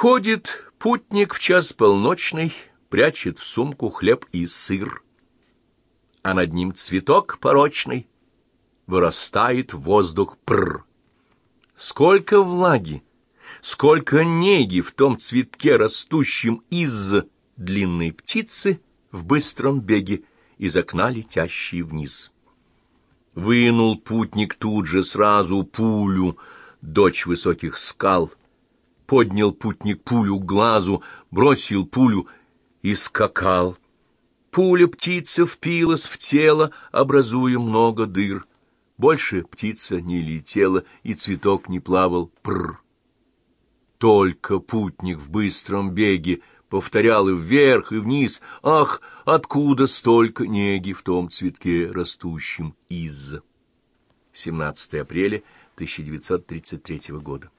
Ходит путник в час полночный, прячет в сумку хлеб и сыр, а над ним цветок порочный, вырастает воздух пр. Сколько влаги, сколько неги в том цветке, растущем из длинной птицы в быстром беге, из окна летящей вниз. Вынул путник тут же сразу пулю, дочь высоких скал. Поднял путник пулю к глазу, бросил пулю и скакал. Пуля птица впилась в тело, образуя много дыр. Больше птица не летела, и цветок не плавал. Пр. Только путник в быстром беге повторял и вверх, и вниз. Ах, откуда столько неги в том цветке, растущем из 17 апреля 1933 года.